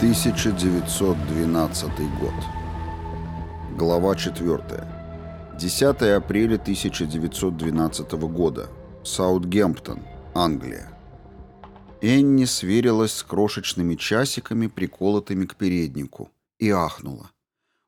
1912 год. Глава 4. 10 апреля 1912 года. Саутгемптон, Англия. Энни сверилась с крошечными часиками, приколотыми к переднику, и ахнула.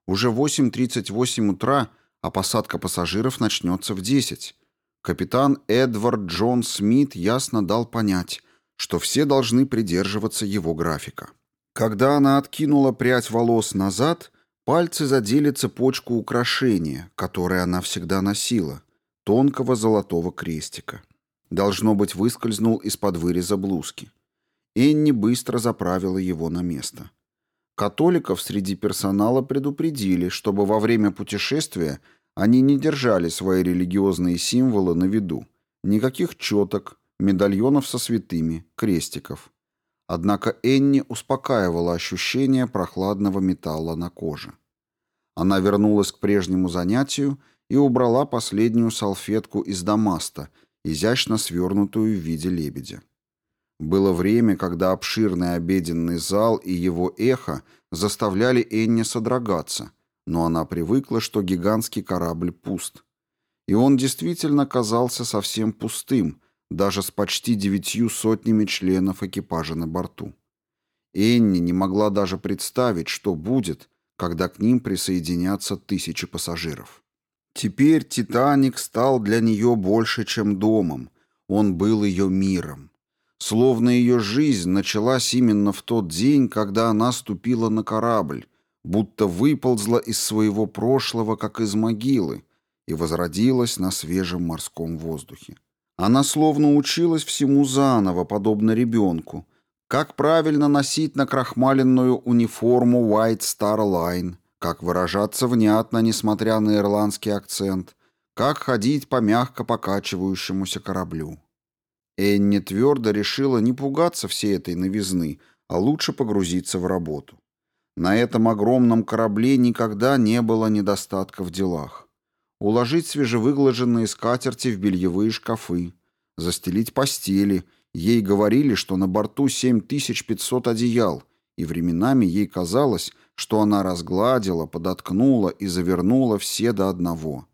Уже 8.38 утра, а посадка пассажиров начнется в 10. Капитан Эдвард Джон Смит ясно дал понять, что все должны придерживаться его графика. Когда она откинула прядь волос назад, пальцы задели цепочку украшения, которое она всегда носила, тонкого золотого крестика. Должно быть, выскользнул из-под выреза блузки. Энни быстро заправила его на место. Католиков среди персонала предупредили, чтобы во время путешествия они не держали свои религиозные символы на виду. Никаких четок, медальонов со святыми, крестиков. Однако Энни успокаивала ощущение прохладного металла на коже. Она вернулась к прежнему занятию и убрала последнюю салфетку из дамаста, изящно свернутую в виде лебедя. Было время, когда обширный обеденный зал и его эхо заставляли Энни содрогаться, но она привыкла, что гигантский корабль пуст. И он действительно казался совсем пустым, даже с почти девятью сотнями членов экипажа на борту. Энни не могла даже представить, что будет, когда к ним присоединятся тысячи пассажиров. Теперь «Титаник» стал для нее больше, чем домом. Он был ее миром. Словно ее жизнь началась именно в тот день, когда она ступила на корабль, будто выползла из своего прошлого, как из могилы, и возродилась на свежем морском воздухе. Она словно училась всему заново, подобно ребенку. Как правильно носить на накрахмаленную униформу White Star Line, как выражаться внятно, несмотря на ирландский акцент, как ходить по мягко покачивающемуся кораблю. Энни твердо решила не пугаться всей этой новизны, а лучше погрузиться в работу. На этом огромном корабле никогда не было недостатка в делах уложить свежевыглаженные скатерти в бельевые шкафы, застелить постели. Ей говорили, что на борту 7500 одеял, и временами ей казалось, что она разгладила, подоткнула и завернула все до одного.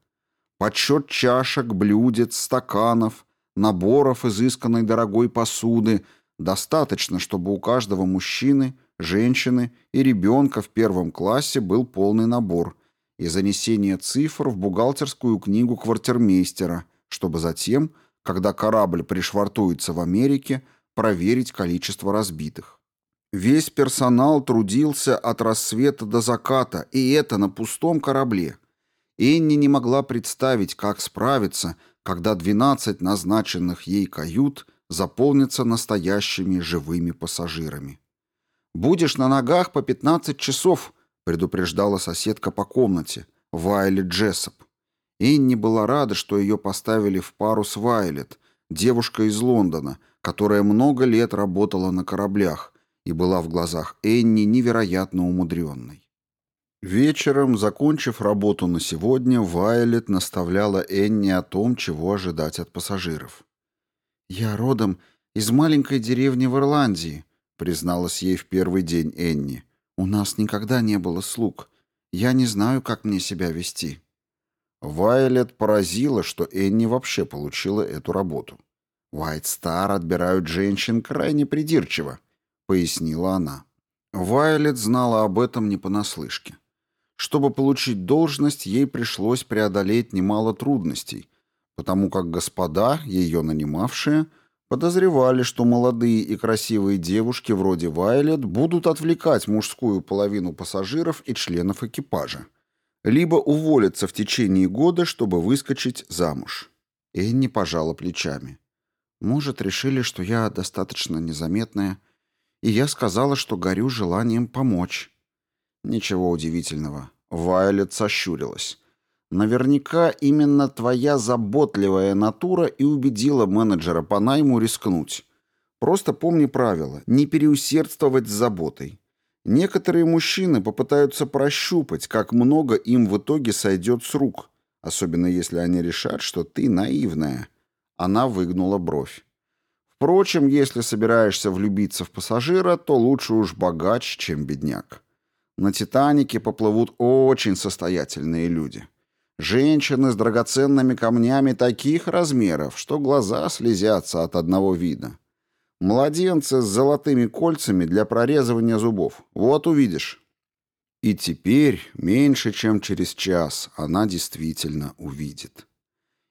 Подсчет чашек, блюдец, стаканов, наборов изысканной дорогой посуды достаточно, чтобы у каждого мужчины, женщины и ребенка в первом классе был полный набор, и занесение цифр в бухгалтерскую книгу квартирмейстера, чтобы затем, когда корабль пришвартуется в Америке, проверить количество разбитых. Весь персонал трудился от рассвета до заката, и это на пустом корабле. Энни не могла представить, как справиться, когда 12 назначенных ей кают заполнятся настоящими живыми пассажирами. «Будешь на ногах по 15 часов», предупреждала соседка по комнате, Вайлет Джессоп. Энни была рада, что ее поставили в пару с Вайлет, девушкой из Лондона, которая много лет работала на кораблях и была в глазах Энни невероятно умудренной. Вечером, закончив работу на сегодня, Вайлет наставляла Энни о том, чего ожидать от пассажиров. «Я родом из маленькой деревни в Ирландии», — призналась ей в первый день Энни. У нас никогда не было слуг. Я не знаю, как мне себя вести». Вайлет поразила, что Энни вообще получила эту работу. «Уайт Стар отбирают женщин крайне придирчиво», — пояснила она. Вайлет знала об этом не понаслышке. Чтобы получить должность, ей пришлось преодолеть немало трудностей, потому как господа, ее нанимавшие, — Подозревали, что молодые и красивые девушки вроде Вайлет будут отвлекать мужскую половину пассажиров и членов экипажа, либо уволятся в течение года, чтобы выскочить замуж. Энни пожала плечами. Может, решили, что я достаточно незаметная, и я сказала, что горю желанием помочь. Ничего удивительного. Вайлет сощурилась. Наверняка именно твоя заботливая натура и убедила менеджера по найму рискнуть. Просто помни правило – не переусердствовать с заботой. Некоторые мужчины попытаются прощупать, как много им в итоге сойдет с рук, особенно если они решат, что ты наивная. Она выгнула бровь. Впрочем, если собираешься влюбиться в пассажира, то лучше уж богач, чем бедняк. На «Титанике» поплывут очень состоятельные люди. Женщины с драгоценными камнями таких размеров, что глаза слезятся от одного вида. Младенцы с золотыми кольцами для прорезывания зубов. Вот увидишь. И теперь, меньше чем через час, она действительно увидит.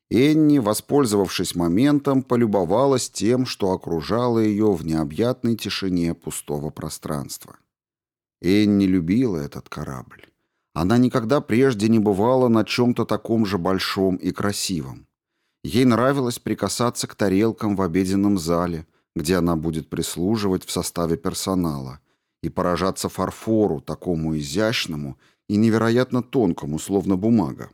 Энни, воспользовавшись моментом, полюбовалась тем, что окружало ее в необъятной тишине пустого пространства. Энни любила этот корабль. Она никогда прежде не бывала на чем-то таком же большом и красивом. Ей нравилось прикасаться к тарелкам в обеденном зале, где она будет прислуживать в составе персонала, и поражаться фарфору, такому изящному и невероятно тонкому, словно бумага.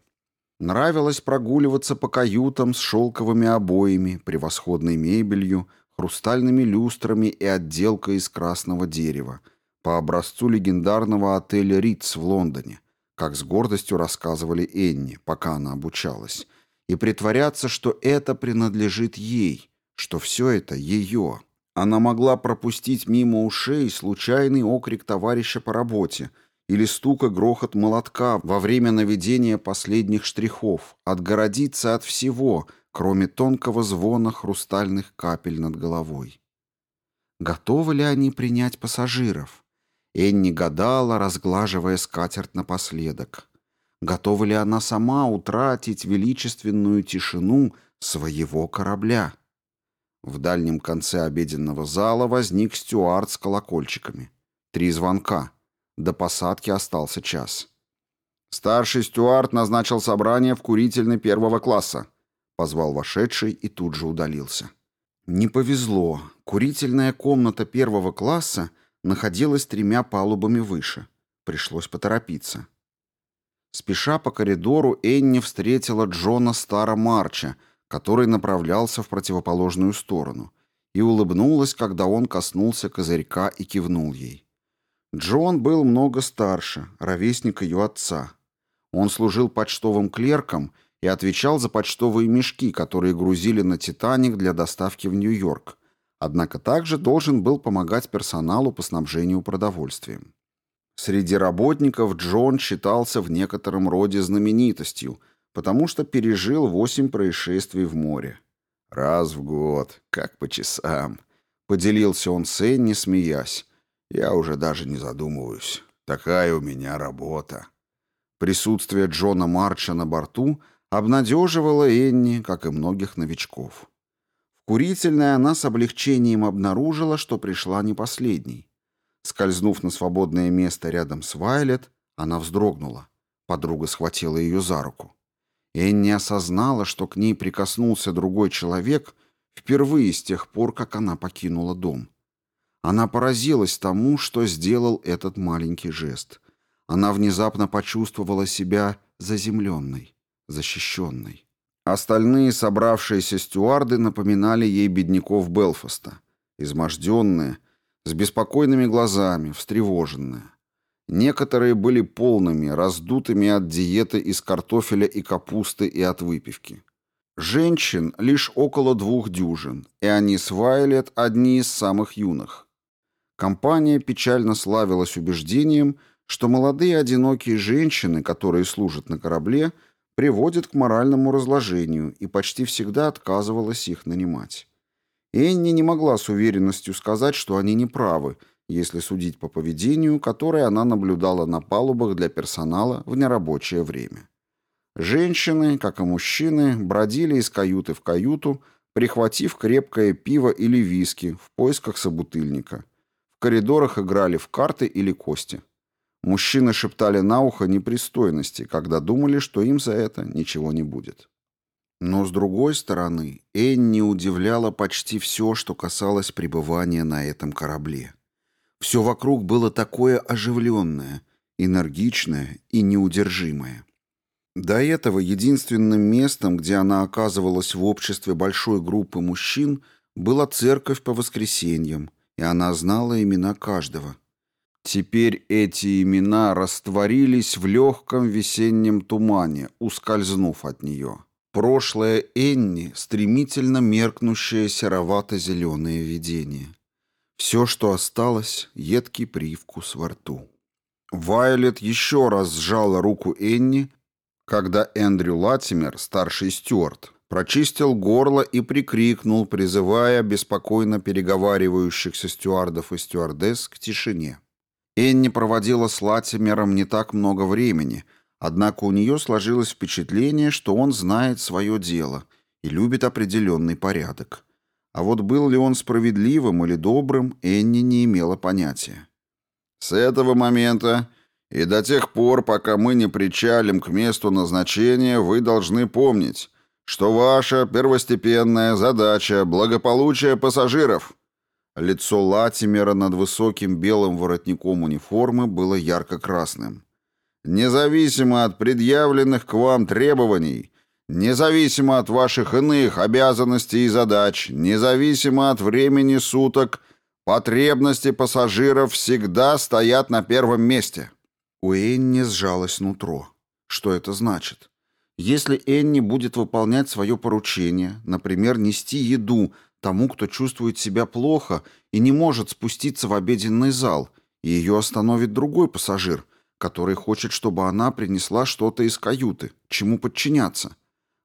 Нравилось прогуливаться по каютам с шелковыми обоями, превосходной мебелью, хрустальными люстрами и отделкой из красного дерева, по образцу легендарного отеля «Ритц» в Лондоне, как с гордостью рассказывали Энни, пока она обучалась, и притворяться, что это принадлежит ей, что все это ее. Она могла пропустить мимо ушей случайный окрик товарища по работе или стука грохот молотка во время наведения последних штрихов, отгородиться от всего, кроме тонкого звона хрустальных капель над головой. Готовы ли они принять пассажиров? Энни гадала, разглаживая скатерть напоследок. Готова ли она сама утратить величественную тишину своего корабля? В дальнем конце обеденного зала возник стюард с колокольчиками. Три звонка. До посадки остался час. Старший стюард назначил собрание в курительной первого класса. Позвал вошедший и тут же удалился. Не повезло. Курительная комната первого класса — находилась тремя палубами выше. Пришлось поторопиться. Спеша по коридору, Энни встретила Джона Стара Марча, который направлялся в противоположную сторону, и улыбнулась, когда он коснулся козырька и кивнул ей. Джон был много старше, ровесник ее отца. Он служил почтовым клерком и отвечал за почтовые мешки, которые грузили на «Титаник» для доставки в Нью-Йорк – однако также должен был помогать персоналу по снабжению продовольствием. Среди работников Джон считался в некотором роде знаменитостью, потому что пережил восемь происшествий в море. «Раз в год, как по часам», — поделился он с Энни, смеясь. «Я уже даже не задумываюсь. Такая у меня работа». Присутствие Джона Марча на борту обнадеживало Энни, как и многих новичков. Курительная она с облегчением обнаружила, что пришла не последней. Скользнув на свободное место рядом с Вайлет, она вздрогнула. Подруга схватила ее за руку. Энни осознала, что к ней прикоснулся другой человек впервые с тех пор, как она покинула дом. Она поразилась тому, что сделал этот маленький жест. Она внезапно почувствовала себя заземленной, защищенной. Остальные собравшиеся стюарды напоминали ей бедняков Белфаста. Изможденные, с беспокойными глазами, встревоженные. Некоторые были полными, раздутыми от диеты из картофеля и капусты и от выпивки. Женщин лишь около двух дюжин, и они с Вайлет одни из самых юных. Компания печально славилась убеждением, что молодые одинокие женщины, которые служат на корабле – приводит к моральному разложению и почти всегда отказывалась их нанимать. Энни не могла с уверенностью сказать, что они не правы, если судить по поведению, которое она наблюдала на палубах для персонала в нерабочее время. Женщины, как и мужчины, бродили из каюты в каюту, прихватив крепкое пиво или виски в поисках собутыльника. В коридорах играли в карты или кости – Мужчины шептали на ухо непристойности, когда думали, что им за это ничего не будет. Но, с другой стороны, Энни удивляла почти все, что касалось пребывания на этом корабле. Все вокруг было такое оживленное, энергичное и неудержимое. До этого единственным местом, где она оказывалась в обществе большой группы мужчин, была церковь по воскресеньям, и она знала имена каждого – Теперь эти имена растворились в легком весеннем тумане, ускользнув от нее. Прошлое Энни — стремительно меркнущее серовато-зеленое видение. Все, что осталось — едкий привкус во рту. Вайолет еще раз сжала руку Энни, когда Эндрю Латимер, старший стюарт, прочистил горло и прикрикнул, призывая беспокойно переговаривающихся стюардов и стюардесс к тишине. Энни проводила с Латимером не так много времени, однако у нее сложилось впечатление, что он знает свое дело и любит определенный порядок. А вот был ли он справедливым или добрым, Энни не имела понятия. «С этого момента и до тех пор, пока мы не причалим к месту назначения, вы должны помнить, что ваша первостепенная задача – благополучие пассажиров», Лицо Латимера над высоким белым воротником униформы было ярко-красным. «Независимо от предъявленных к вам требований», Независимо от ваших иных обязанностей и задач, независимо от времени суток, потребности пассажиров всегда стоят на первом месте. У Энни сжалось нутро. Что это значит? Если Энни будет выполнять свое поручение, например, нести еду тому, кто чувствует себя плохо и не может спуститься в обеденный зал, и ее остановит другой пассажир, который хочет, чтобы она принесла что-то из каюты, чему подчиняться.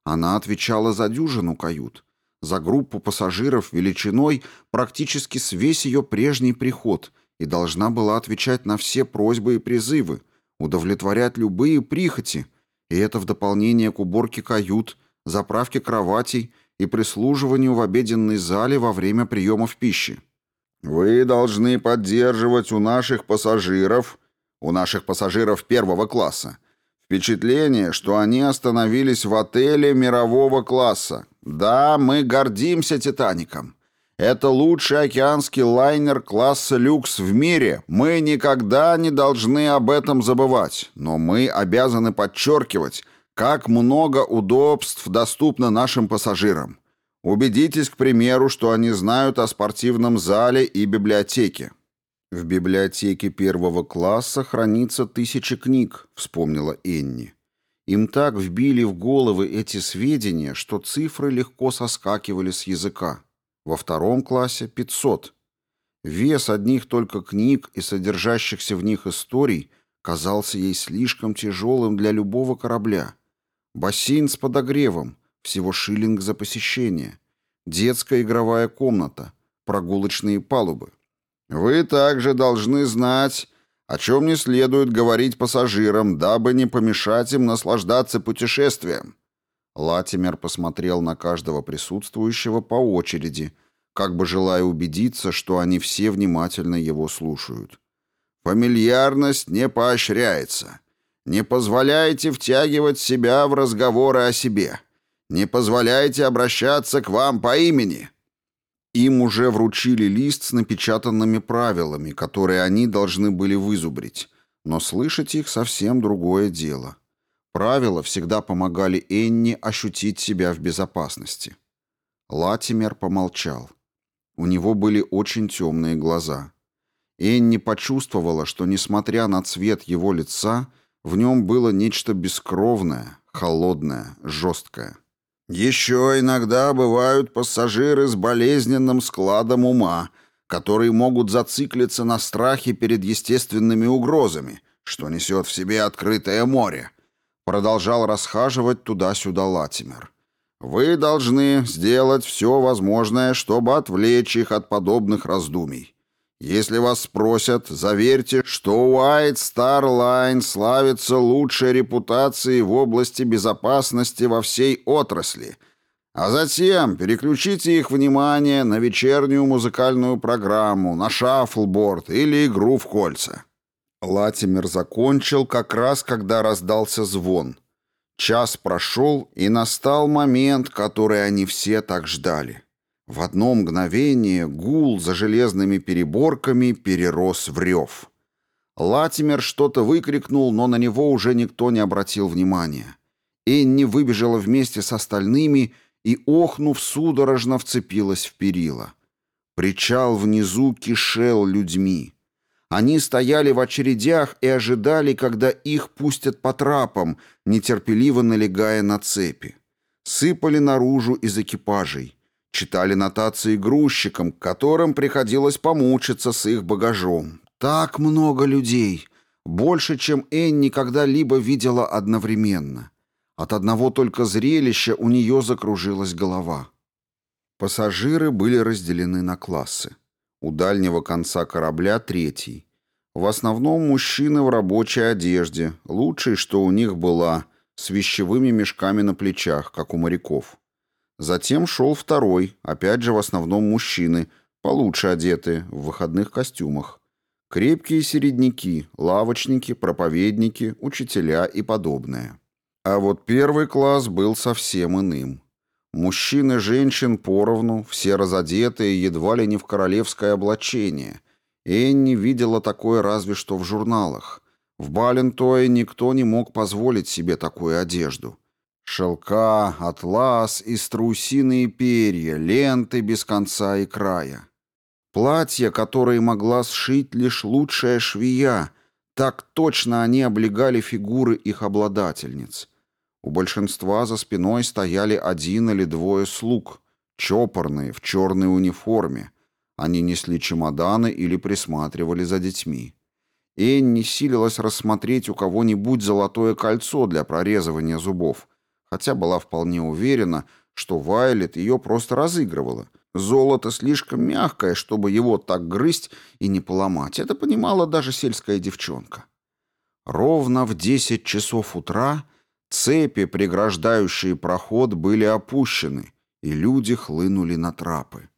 Она отвечала за дюжину кают, за группу пассажиров величиной практически с весь ее прежний приход и должна была отвечать на все просьбы и призывы, удовлетворять любые прихоти, и это в дополнение к уборке кают, заправке кроватей – и прислуживанию в обеденной зале во время приемов пищи. Вы должны поддерживать у наших пассажиров, у наших пассажиров первого класса, впечатление, что они остановились в отеле мирового класса. Да, мы гордимся «Титаником». Это лучший океанский лайнер класса люкс в мире. Мы никогда не должны об этом забывать, но мы обязаны подчеркивать – как много удобств доступно нашим пассажирам. Убедитесь, к примеру, что они знают о спортивном зале и библиотеке. В библиотеке первого класса хранится тысячи книг, вспомнила Энни. Им так вбили в головы эти сведения, что цифры легко соскакивали с языка. Во втором классе 500. Вес одних только книг и содержащихся в них историй казался ей слишком тяжелым для любого корабля – бассейн с подогревом, всего шиллинг за посещение, детская игровая комната, прогулочные палубы. Вы также должны знать, о чем не следует говорить пассажирам, дабы не помешать им наслаждаться путешествием. Латимер посмотрел на каждого присутствующего по очереди, как бы желая убедиться, что они все внимательно его слушают. «Фамильярность не поощряется. Не позволяйте втягивать себя в разговоры о себе. Не позволяйте обращаться к вам по имени». Им уже вручили лист с напечатанными правилами, которые они должны были вызубрить, но слышать их совсем другое дело. Правила всегда помогали Энни ощутить себя в безопасности. Латимер помолчал. У него были очень темные глаза. Энни почувствовала, что, несмотря на цвет его лица, в нем было нечто бескровное, холодное, жесткое. Еще иногда бывают пассажиры с болезненным складом ума, которые могут зациклиться на страхе перед естественными угрозами, что несет в себе открытое море. Продолжал расхаживать туда-сюда Латимер. Вы должны сделать все возможное, чтобы отвлечь их от подобных раздумий. Если вас спросят, заверьте, что White Star Line славится лучшей репутацией в области безопасности во всей отрасли. А затем переключите их внимание на вечернюю музыкальную программу, на шаффлборд или игру в кольца. Латимер закончил как раз, когда раздался звон. Час прошел, и настал момент, который они все так ждали. В одно мгновение гул за железными переборками перерос в рев. Латимер что-то выкрикнул, но на него уже никто не обратил внимания. Энни выбежала вместе с остальными и, охнув, судорожно вцепилась в перила. Причал внизу кишел людьми. Они стояли в очередях и ожидали, когда их пустят по трапам, нетерпеливо налегая на цепи. Сыпали наружу из экипажей. Читали нотации грузчикам, которым приходилось помучиться с их багажом. Так много людей, больше, чем Энни никогда либо видела одновременно. От одного только зрелища у нее закружилась голова. Пассажиры были разделены на классы. У дальнего конца корабля третий. В основном мужчины в рабочей одежде, лучшей, что у них была, с вещевыми мешками на плечах, как у моряков. Затем шел второй, опять же в основном мужчины, получше одеты, в выходных костюмах. Крепкие середняки, лавочники, проповедники, учителя и подобное. А вот первый класс был совсем иным. Мужчины и женщин поровну, все разодетые, едва ли не в королевское облачение. Энни видела такое разве что в журналах. В Балентое никто не мог позволить себе такую одежду. Шелка, атлас и струсиные перья, ленты без конца и края. Платья, которые могла сшить лишь лучшая швея, так точно они облегали фигуры их обладательниц. У большинства за спиной стояли один или двое слуг, чопорные, в черной униформе. Они несли чемоданы или присматривали за детьми. Энни силилась рассмотреть у кого-нибудь золотое кольцо для прорезывания зубов — хотя была вполне уверена, что Вайлет ее просто разыгрывала. Золото слишком мягкое, чтобы его так грызть и не поломать. Это понимала даже сельская девчонка. Ровно в 10 часов утра цепи, преграждающие проход, были опущены, и люди хлынули на трапы.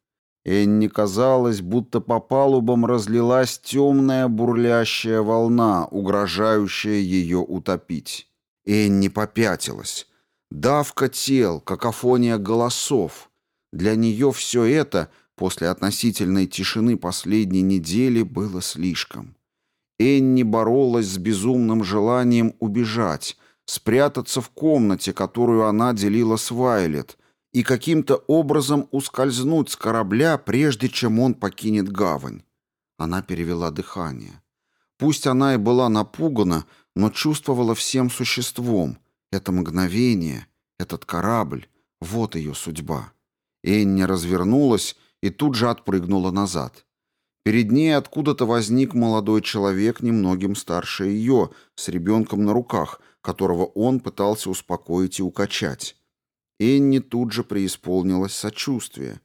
Энни казалось, будто по палубам разлилась темная бурлящая волна, угрожающая ее утопить. Энни попятилась давка тел, какофония голосов. Для нее все это после относительной тишины последней недели было слишком. Энни боролась с безумным желанием убежать, спрятаться в комнате, которую она делила с Вайлет, и каким-то образом ускользнуть с корабля, прежде чем он покинет гавань. Она перевела дыхание. Пусть она и была напугана, но чувствовала всем существом, это мгновение, этот корабль, вот ее судьба. Энни развернулась и тут же отпрыгнула назад. Перед ней откуда-то возник молодой человек, немногим старше ее, с ребенком на руках, которого он пытался успокоить и укачать. Энни тут же преисполнилось сочувствие.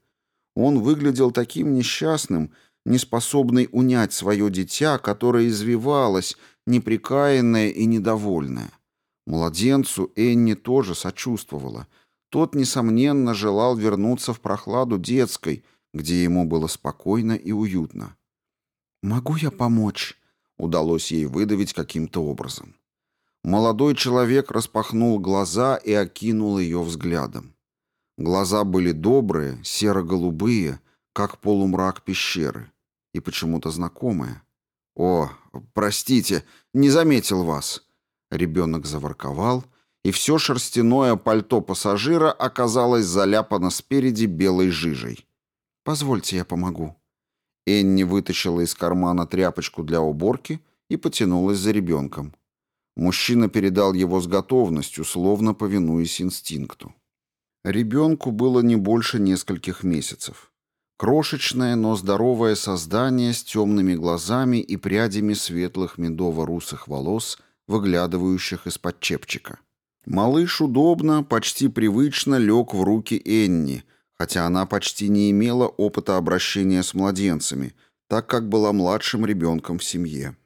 Он выглядел таким несчастным, неспособный унять свое дитя, которое извивалось, неприкаянное и недовольное. Младенцу Энни тоже сочувствовала. Тот, несомненно, желал вернуться в прохладу детской, где ему было спокойно и уютно. «Могу я помочь?» — удалось ей выдавить каким-то образом. Молодой человек распахнул глаза и окинул ее взглядом. Глаза были добрые, серо-голубые, как полумрак пещеры, и почему-то знакомые. «О, простите, не заметил вас!» Ребенок заворковал, и все шерстяное пальто пассажира оказалось заляпано спереди белой жижей. «Позвольте, я помогу». Энни вытащила из кармана тряпочку для уборки и потянулась за ребенком. Мужчина передал его с готовностью, словно повинуясь инстинкту. Ребенку было не больше нескольких месяцев. Крошечное, но здоровое создание с темными глазами и прядями светлых медово-русых волос – выглядывающих из-под чепчика. Малыш удобно, почти привычно лег в руки Энни, хотя она почти не имела опыта обращения с младенцами, так как была младшим ребенком в семье.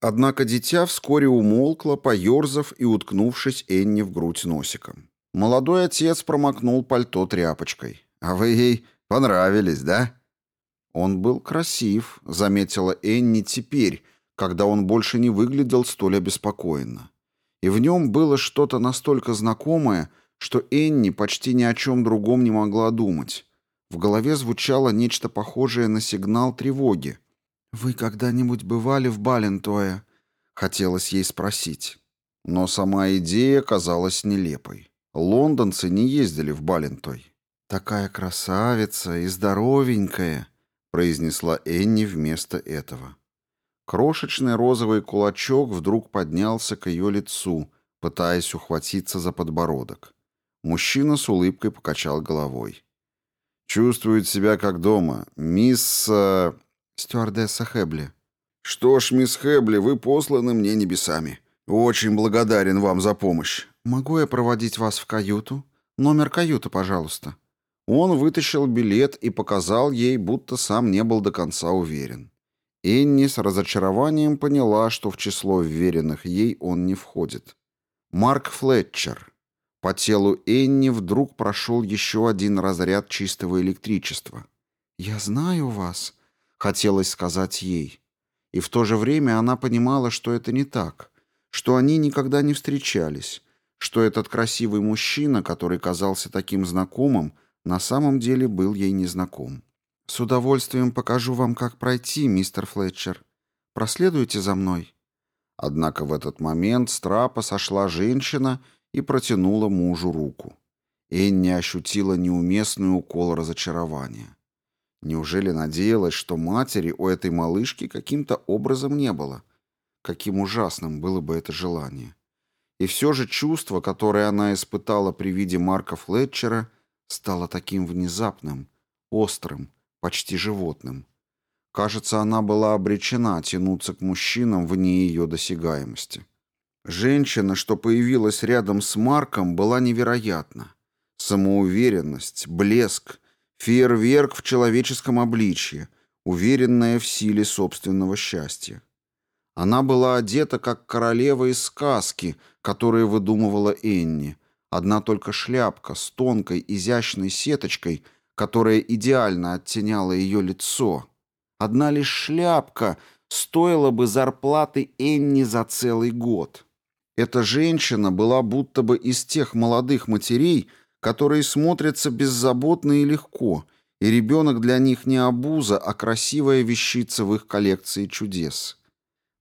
Однако дитя вскоре умолкло, поерзав и уткнувшись Энни в грудь носиком. Молодой отец промокнул пальто тряпочкой. «А вы ей понравились, да?» «Он был красив», — заметила Энни теперь, когда он больше не выглядел столь обеспокоенно. И в нем было что-то настолько знакомое, что Энни почти ни о чем другом не могла думать. В голове звучало нечто похожее на сигнал тревоги. «Вы когда-нибудь бывали в Балентое?» — хотелось ей спросить. Но сама идея казалась нелепой. Лондонцы не ездили в Балентой. «Такая красавица и здоровенькая», — произнесла Энни вместо этого. Крошечный розовый кулачок вдруг поднялся к ее лицу, пытаясь ухватиться за подбородок. Мужчина с улыбкой покачал головой. «Чувствует себя как дома. Мисс...» «Стюардесса Хэбли». «Что ж, мисс Хэбли, вы посланы мне небесами. Очень благодарен вам за помощь. Могу я проводить вас в каюту? Номер каюты, пожалуйста». Он вытащил билет и показал ей, будто сам не был до конца уверен. Энни с разочарованием поняла, что в число вверенных ей он не входит. Марк Флетчер. По телу Энни вдруг прошел еще один разряд чистого электричества. «Я знаю вас», — хотелось сказать ей. И в то же время она понимала, что это не так, что они никогда не встречались, что этот красивый мужчина, который казался таким знакомым, на самом деле был ей незнаком. «С удовольствием покажу вам, как пройти, мистер Флетчер. Проследуйте за мной». Однако в этот момент с трапа сошла женщина и протянула мужу руку. Энни ощутила неуместный укол разочарования. Неужели надеялась, что матери у этой малышки каким-то образом не было? Каким ужасным было бы это желание. И все же чувство, которое она испытала при виде Марка Флетчера, стало таким внезапным, острым, почти животным. Кажется, она была обречена тянуться к мужчинам вне ее досягаемости. Женщина, что появилась рядом с Марком, была невероятна. Самоуверенность, блеск, фейерверк в человеческом обличье, уверенная в силе собственного счастья. Она была одета, как королева из сказки, которую выдумывала Энни. Одна только шляпка с тонкой, изящной сеточкой которая идеально оттеняла ее лицо. Одна лишь шляпка стоила бы зарплаты Энни за целый год. Эта женщина была будто бы из тех молодых матерей, которые смотрятся беззаботно и легко, и ребенок для них не обуза, а красивая вещица в их коллекции чудес.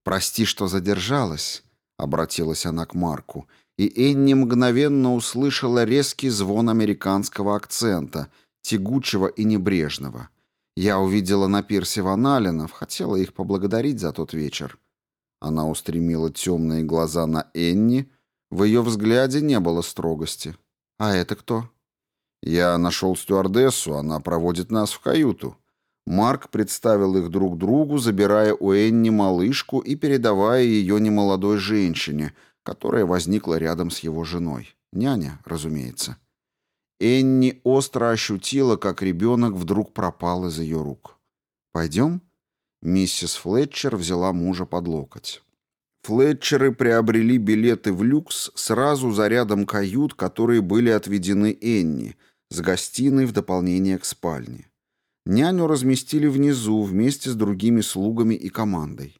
«Прости, что задержалась», — обратилась она к Марку, и Энни мгновенно услышала резкий звон американского акцента — тягучего и небрежного. Я увидела на пирсе Ваналинов, хотела их поблагодарить за тот вечер. Она устремила темные глаза на Энни, в ее взгляде не было строгости. «А это кто?» «Я нашел стюардессу, она проводит нас в каюту». Марк представил их друг другу, забирая у Энни малышку и передавая ее немолодой женщине, которая возникла рядом с его женой. Няня, разумеется. Энни остро ощутила, как ребенок вдруг пропал из ее рук. «Пойдем?» Миссис Флетчер взяла мужа под локоть. Флетчеры приобрели билеты в люкс сразу за рядом кают, которые были отведены Энни, с гостиной в дополнение к спальне. Няню разместили внизу вместе с другими слугами и командой.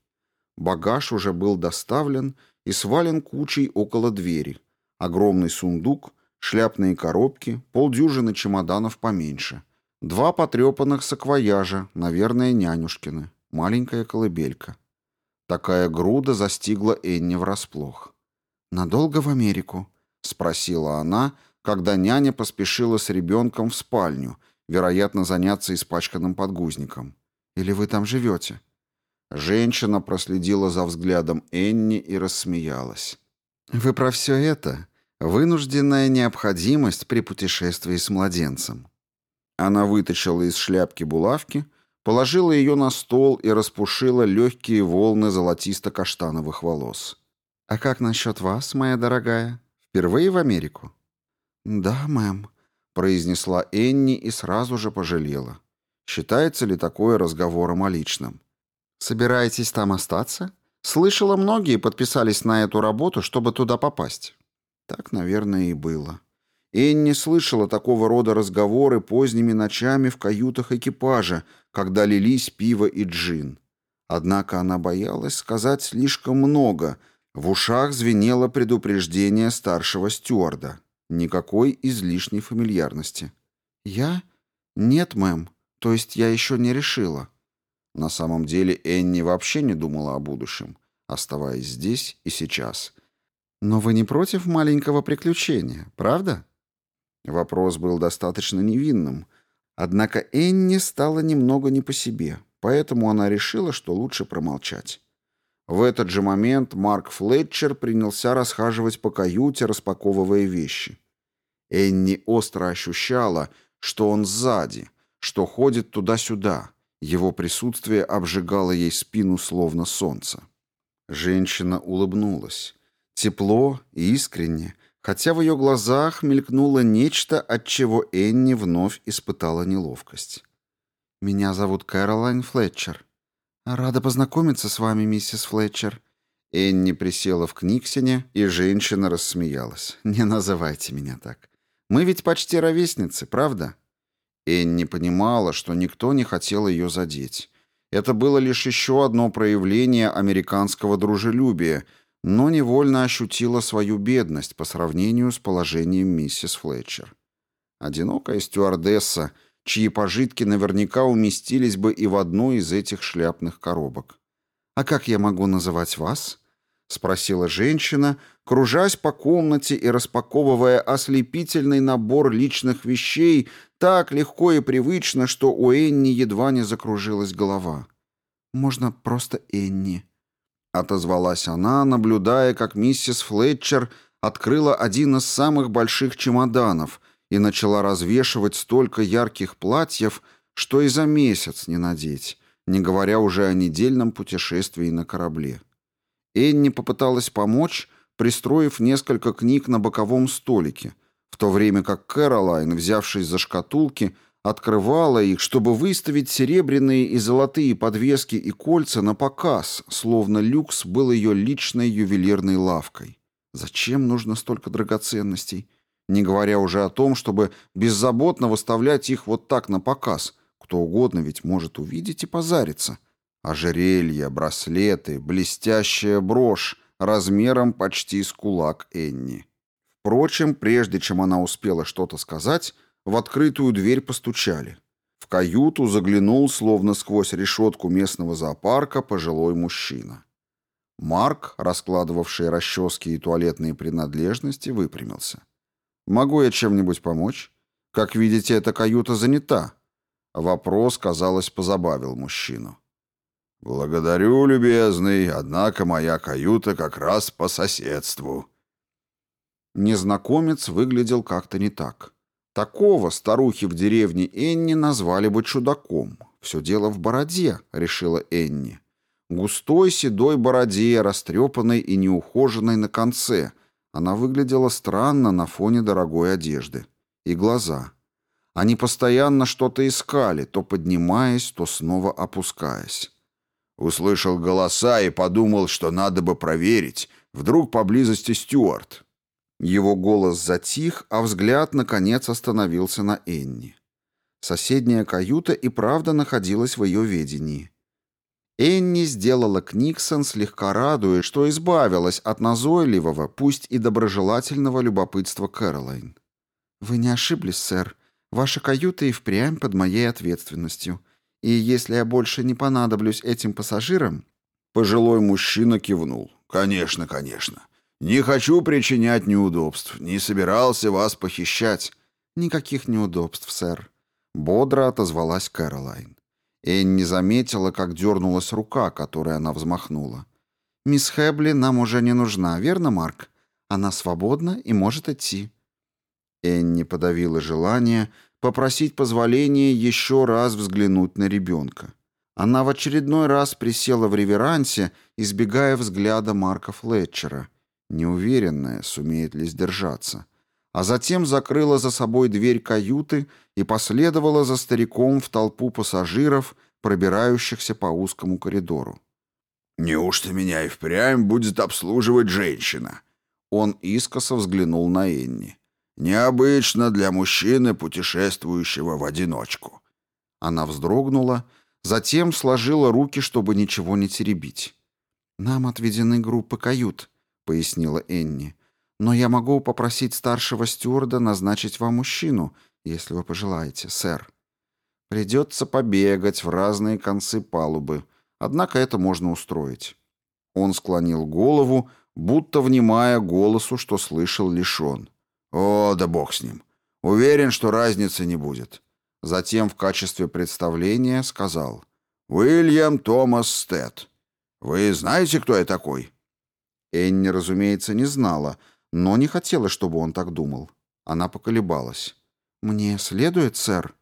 Багаж уже был доставлен и свален кучей около двери. Огромный сундук — шляпные коробки, полдюжины чемоданов поменьше, два потрепанных саквояжа, наверное, нянюшкины, маленькая колыбелька. Такая груда застигла Энни врасплох. «Надолго в Америку?» — спросила она, когда няня поспешила с ребенком в спальню, вероятно, заняться испачканным подгузником. «Или вы там живете?» Женщина проследила за взглядом Энни и рассмеялась. «Вы про все это?» Вынужденная необходимость при путешествии с младенцем. Она вытащила из шляпки булавки, положила ее на стол и распушила легкие волны золотисто-каштановых волос. «А как насчет вас, моя дорогая? Впервые в Америку?» «Да, мэм», — произнесла Энни и сразу же пожалела. Считается ли такое разговором о личном? «Собираетесь там остаться?» «Слышала, многие подписались на эту работу, чтобы туда попасть». Так, наверное, и было. Энни слышала такого рода разговоры поздними ночами в каютах экипажа, когда лились пиво и джин. Однако она боялась сказать слишком много. В ушах звенело предупреждение старшего стюарда. Никакой излишней фамильярности. «Я? Нет, мэм. То есть я еще не решила». На самом деле Энни вообще не думала о будущем, оставаясь здесь и сейчас – но вы не против маленького приключения, правда? Вопрос был достаточно невинным. Однако Энни стала немного не по себе, поэтому она решила, что лучше промолчать. В этот же момент Марк Флетчер принялся расхаживать по каюте, распаковывая вещи. Энни остро ощущала, что он сзади, что ходит туда-сюда. Его присутствие обжигало ей спину, словно солнце. Женщина улыбнулась. Тепло и искренне, хотя в ее глазах мелькнуло нечто, от чего Энни вновь испытала неловкость. «Меня зовут Кэролайн Флетчер. Рада познакомиться с вами, миссис Флетчер». Энни присела в Книксине, и женщина рассмеялась. «Не называйте меня так. Мы ведь почти ровесницы, правда?» Энни понимала, что никто не хотел ее задеть. Это было лишь еще одно проявление американского дружелюбия — но невольно ощутила свою бедность по сравнению с положением миссис Флетчер. Одинокая стюардесса, чьи пожитки наверняка уместились бы и в одну из этих шляпных коробок. «А как я могу называть вас?» — спросила женщина, кружась по комнате и распаковывая ослепительный набор личных вещей так легко и привычно, что у Энни едва не закружилась голова. «Можно просто Энни», Отозвалась она, наблюдая, как миссис Флетчер открыла один из самых больших чемоданов и начала развешивать столько ярких платьев, что и за месяц не надеть, не говоря уже о недельном путешествии на корабле. Энни попыталась помочь, пристроив несколько книг на боковом столике, в то время как Кэролайн, взявшись за шкатулки, открывала их, чтобы выставить серебряные и золотые подвески и кольца на показ, словно люкс был ее личной ювелирной лавкой. Зачем нужно столько драгоценностей? Не говоря уже о том, чтобы беззаботно выставлять их вот так на показ. Кто угодно ведь может увидеть и позариться. Ожерелья, браслеты, блестящая брошь размером почти с кулак Энни. Впрочем, прежде чем она успела что-то сказать, в открытую дверь постучали. В каюту заглянул, словно сквозь решетку местного зоопарка, пожилой мужчина. Марк, раскладывавший расчески и туалетные принадлежности, выпрямился. «Могу я чем-нибудь помочь? Как видите, эта каюта занята». Вопрос, казалось, позабавил мужчину. «Благодарю, любезный, однако моя каюта как раз по соседству». Незнакомец выглядел как-то не так. Такого старухи в деревне Энни назвали бы чудаком. Все дело в бороде, решила Энни. Густой седой бороде, растрепанной и неухоженной на конце. Она выглядела странно на фоне дорогой одежды. И глаза. Они постоянно что-то искали, то поднимаясь, то снова опускаясь. Услышал голоса и подумал, что надо бы проверить. Вдруг поблизости Стюарт. Его голос затих, а взгляд, наконец, остановился на Энни. Соседняя каюта и правда находилась в ее ведении. Энни сделала Книксон слегка радуясь, что избавилась от назойливого, пусть и доброжелательного любопытства Кэролайн. «Вы не ошиблись, сэр. Ваша каюта и впрямь под моей ответственностью. И если я больше не понадоблюсь этим пассажирам...» Пожилой мужчина кивнул. «Конечно, конечно. Не хочу причинять неудобств. Не собирался вас похищать. Никаких неудобств, сэр. Бодро отозвалась Кэролайн. Энни заметила, как дернулась рука, которой она взмахнула. «Мисс Хэбли нам уже не нужна, верно, Марк? Она свободна и может идти». Энни подавила желание попросить позволения еще раз взглянуть на ребенка. Она в очередной раз присела в реверансе, избегая взгляда Марка Флетчера, неуверенная, сумеет ли сдержаться. А затем закрыла за собой дверь каюты и последовала за стариком в толпу пассажиров, пробирающихся по узкому коридору. «Неужто меня и впрямь будет обслуживать женщина?» Он искоса взглянул на Энни. «Необычно для мужчины, путешествующего в одиночку». Она вздрогнула, затем сложила руки, чтобы ничего не теребить. «Нам отведены группы кают», — пояснила Энни. «Но я могу попросить старшего стюарда назначить вам мужчину, если вы пожелаете, сэр. Придется побегать в разные концы палубы, однако это можно устроить». Он склонил голову, будто внимая голосу, что слышал лишь «О, да бог с ним! Уверен, что разницы не будет». Затем в качестве представления сказал «Уильям Томас Стэд». «Вы знаете, кто я такой?» Энни, разумеется, не знала, но не хотела, чтобы он так думал. Она поколебалась. «Мне следует, сэр?»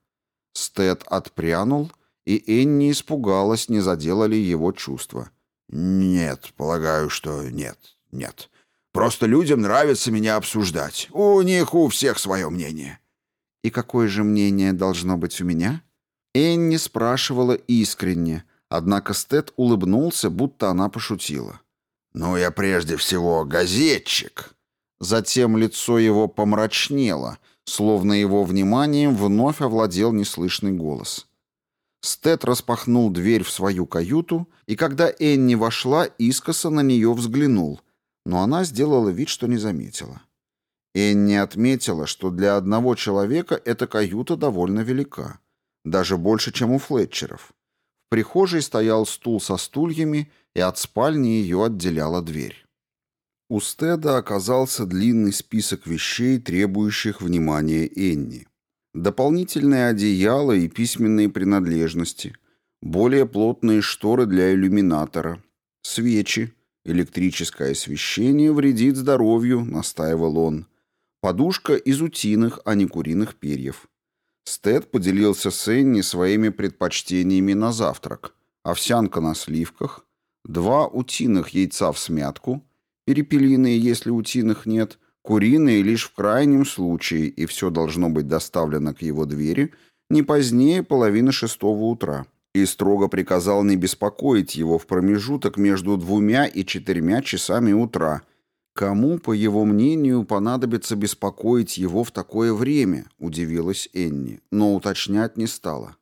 Стэд отпрянул, и Энни испугалась, не задела ли его чувства. «Нет, полагаю, что нет, нет. Просто людям нравится меня обсуждать. У них у всех свое мнение». «И какое же мнение должно быть у меня?» Энни спрашивала искренне, однако Стэд улыбнулся, будто она пошутила. «Ну, я прежде всего газетчик». Затем лицо его помрачнело, словно его вниманием вновь овладел неслышный голос. Стед распахнул дверь в свою каюту, и когда Энни вошла, искоса на нее взглянул, но она сделала вид, что не заметила. Энни отметила, что для одного человека эта каюта довольно велика, даже больше, чем у Флетчеров прихожей стоял стул со стульями, и от спальни ее отделяла дверь. У Стеда оказался длинный список вещей, требующих внимания Энни. дополнительные одеяла и письменные принадлежности, более плотные шторы для иллюминатора, свечи, электрическое освещение вредит здоровью, настаивал он, подушка из утиных, а не куриных перьев – Стед поделился с Энни своими предпочтениями на завтрак. Овсянка на сливках, два утиных яйца в смятку, перепелиные, если утиных нет, куриные лишь в крайнем случае, и все должно быть доставлено к его двери не позднее половины шестого утра. И строго приказал не беспокоить его в промежуток между двумя и четырьмя часами утра – Кому, по его мнению, понадобится беспокоить его в такое время, удивилась Энни, но уточнять не стала.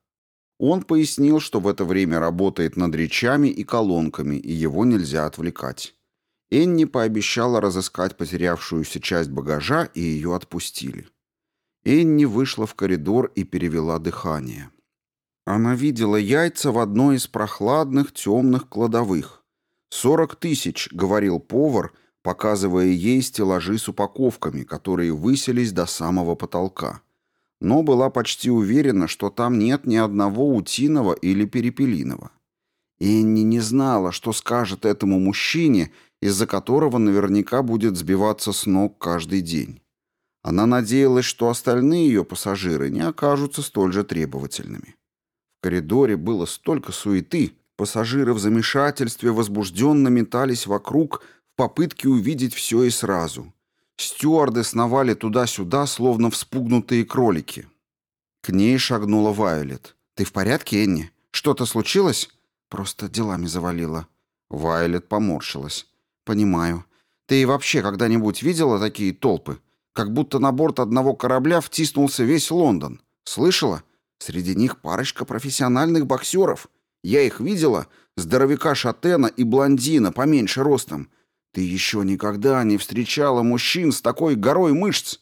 Он пояснил, что в это время работает над речами и колонками, и его нельзя отвлекать. Энни пообещала разыскать потерявшуюся часть багажа, и ее отпустили. Энни вышла в коридор и перевела дыхание. Она видела яйца в одной из прохладных темных кладовых. «Сорок тысяч», — говорил повар, — показывая ей стеллажи с упаковками, которые высились до самого потолка. Но была почти уверена, что там нет ни одного утиного или перепелиного. Энни не знала, что скажет этому мужчине, из-за которого наверняка будет сбиваться с ног каждый день. Она надеялась, что остальные ее пассажиры не окажутся столь же требовательными. В коридоре было столько суеты, пассажиры в замешательстве возбужденно метались вокруг, попытке увидеть все и сразу. Стюарды сновали туда-сюда, словно вспугнутые кролики. К ней шагнула Вайолет. «Ты в порядке, Энни? Что-то случилось?» «Просто делами завалила». Вайолет поморщилась. «Понимаю. Ты и вообще когда-нибудь видела такие толпы? Как будто на борт одного корабля втиснулся весь Лондон. Слышала? Среди них парочка профессиональных боксеров. Я их видела, здоровяка Шатена и блондина, поменьше ростом. Ты еще никогда не встречала мужчин с такой горой мышц!»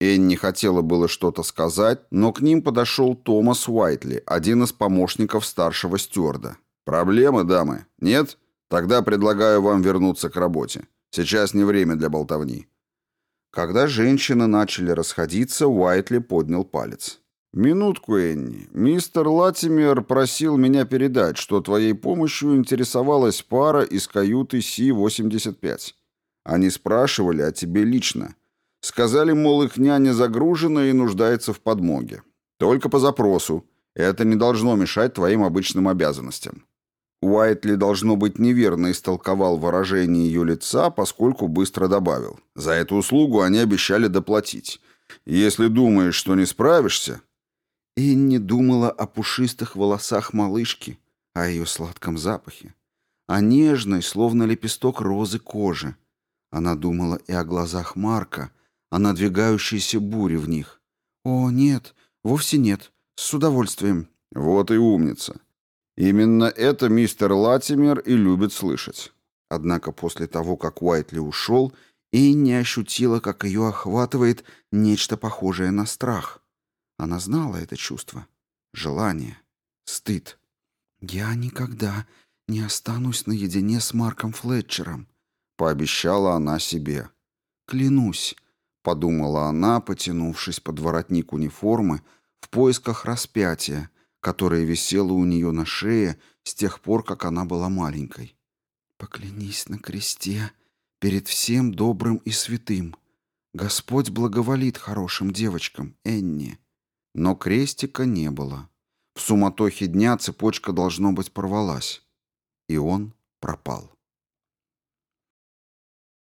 Энни хотела было что-то сказать, но к ним подошел Томас Уайтли, один из помощников старшего стюарда. «Проблемы, дамы? Нет? Тогда предлагаю вам вернуться к работе. Сейчас не время для болтовни». Когда женщины начали расходиться, Уайтли поднял палец. Минутку, Энни. Мистер Латимер просил меня передать, что твоей помощью интересовалась пара из каюты Си-85. Они спрашивали о тебе лично. Сказали, мол, их няня загружена и нуждается в подмоге. Только по запросу. Это не должно мешать твоим обычным обязанностям. Уайтли, должно быть, неверно истолковал выражение ее лица, поскольку быстро добавил. За эту услугу они обещали доплатить. Если думаешь, что не справишься, Энни думала о пушистых волосах малышки, о ее сладком запахе, о нежной, словно лепесток розы кожи. Она думала и о глазах Марка, о надвигающейся буре в них. «О, нет, вовсе нет. С удовольствием». «Вот и умница. Именно это мистер Латимер и любит слышать». Однако после того, как Уайтли ушел, Энни ощутила, как ее охватывает нечто похожее на страх – она знала это чувство. Желание. Стыд. «Я никогда не останусь наедине с Марком Флетчером», — пообещала она себе. «Клянусь», — подумала она, потянувшись под воротник униформы в поисках распятия, которое висело у нее на шее с тех пор, как она была маленькой. «Поклянись на кресте перед всем добрым и святым», Господь благоволит хорошим девочкам, Энни но крестика не было. В суматохе дня цепочка, должно быть, порвалась, и он пропал.